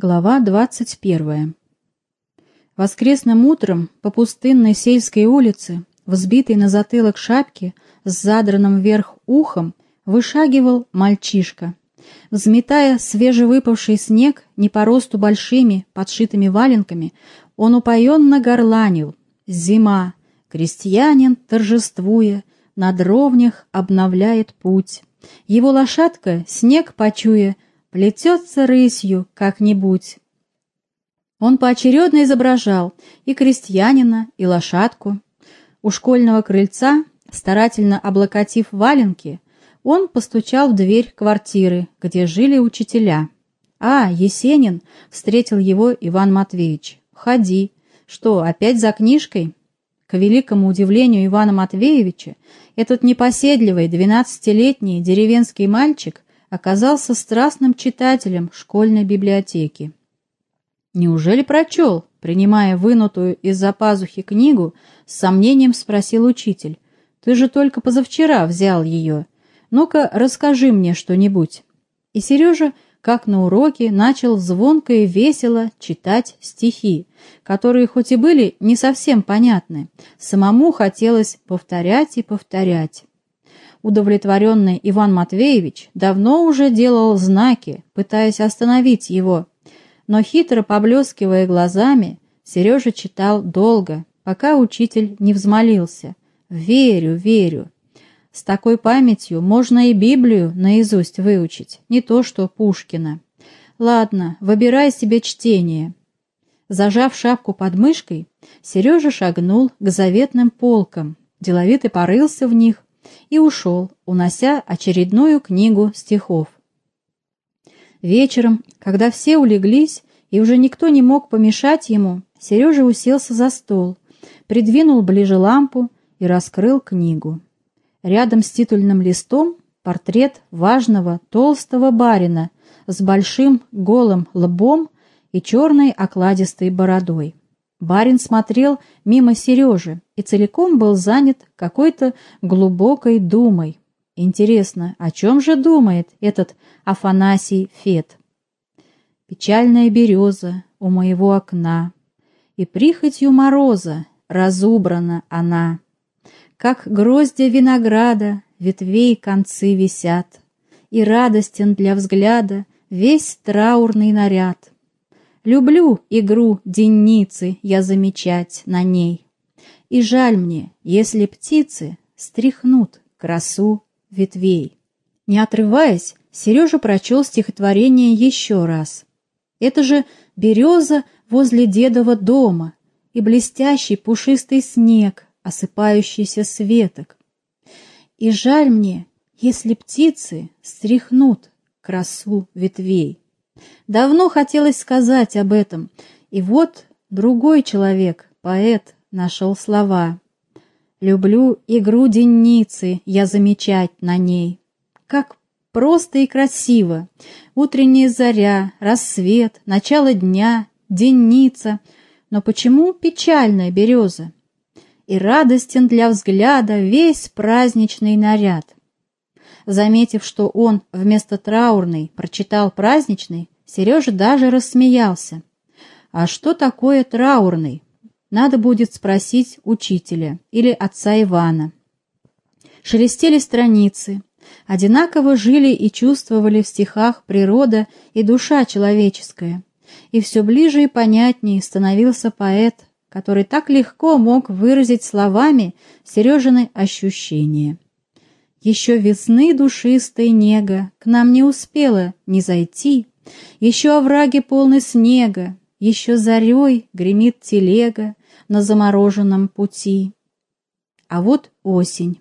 Глава двадцать первая. Воскресным утром по пустынной сельской улице, взбитой на затылок шапки, с задранным вверх ухом, вышагивал мальчишка. Взметая свежевыпавший снег не по росту большими подшитыми валенками, он упоенно горланил «Зима! Крестьянин, торжествуя, на дровнях обновляет путь. Его лошадка, снег почуя, — плетется рысью как-нибудь. Он поочередно изображал и крестьянина, и лошадку. У школьного крыльца, старательно облокотив валенки, он постучал в дверь квартиры, где жили учителя. «А, Есенин!» — встретил его Иван Матвеевич. «Входи. Что, опять за книжкой?» К великому удивлению Ивана Матвеевича, этот непоседливый двенадцатилетний деревенский мальчик оказался страстным читателем школьной библиотеки. «Неужели прочел?» Принимая вынутую из-за пазухи книгу, с сомнением спросил учитель. «Ты же только позавчера взял ее. Ну-ка, расскажи мне что-нибудь». И Сережа, как на уроке, начал звонко и весело читать стихи, которые хоть и были не совсем понятны, самому хотелось повторять и повторять. Удовлетворенный Иван Матвеевич давно уже делал знаки, пытаясь остановить его, но хитро поблескивая глазами, Сережа читал долго, пока учитель не взмолился. «Верю, верю». С такой памятью можно и Библию наизусть выучить, не то что Пушкина. Ладно, выбирай себе чтение. Зажав шапку под мышкой, Сережа шагнул к заветным полкам, деловито порылся в них, и ушел, унося очередную книгу стихов. Вечером, когда все улеглись и уже никто не мог помешать ему, Сережа уселся за стол, придвинул ближе лампу и раскрыл книгу. Рядом с титульным листом портрет важного толстого барина с большим голым лбом и черной окладистой бородой. Барин смотрел мимо Сережи и целиком был занят какой-то глубокой думой. Интересно, о чем же думает этот Афанасий Фет? Печальная береза у моего окна, И прихотью мороза разубрана она. Как гроздья винограда ветвей концы висят, И радостен для взгляда весь траурный наряд — Люблю игру денницы я замечать на ней. И жаль мне, если птицы стряхнут красу ветвей. Не отрываясь, Сережа прочел стихотворение еще раз. Это же береза возле дедова дома и блестящий пушистый снег, осыпающийся с веток. И жаль мне, если птицы стряхнут красу ветвей. Давно хотелось сказать об этом, и вот другой человек, поэт, нашел слова. «Люблю игру денницы, я замечать на ней». Как просто и красиво. Утренняя заря, рассвет, начало дня, денница. Но почему печальная береза? И радостен для взгляда весь праздничный наряд. Заметив, что он вместо траурной прочитал праздничный, Сережа даже рассмеялся. А что такое траурный? Надо будет спросить учителя или отца Ивана. Шелестели страницы. Одинаково жили и чувствовали в стихах природа и душа человеческая. И все ближе и понятнее становился поэт, который так легко мог выразить словами Сережины ощущения. Еще весны душистой нега к нам не успела ни зайти, еще овраги полны снега, еще зарей гремит телега на замороженном пути. А вот осень.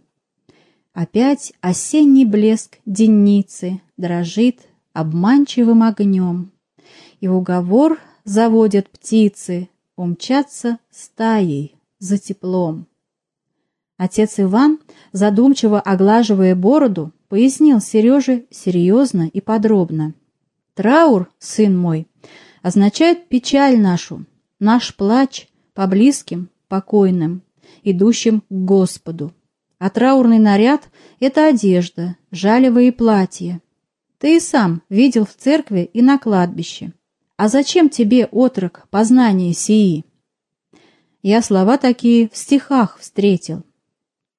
Опять осенний блеск денницы дрожит обманчивым огнем. И уговор заводят птицы умчаться стаей за теплом. Отец Иван, задумчиво оглаживая бороду, пояснил Сереже серьезно и подробно. Траур, сын мой, означает печаль нашу, наш плач по близким, покойным, идущим к Господу. А траурный наряд — это одежда, жалевые платья. Ты и сам видел в церкви и на кладбище. «А зачем тебе, отрок, познание сии?» Я слова такие в стихах встретил.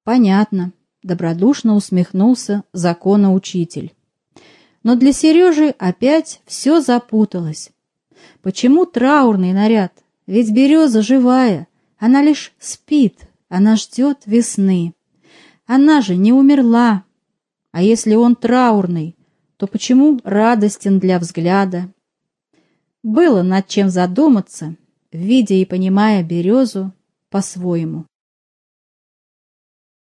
Понятно, добродушно усмехнулся законоучитель. Но для Сережи опять все запуталось. Почему траурный наряд? Ведь береза живая, она лишь спит, она ждет весны. Она же не умерла. А если он траурный, то почему радостен для взгляда? Было над чем задуматься, видя и понимая березу по-своему.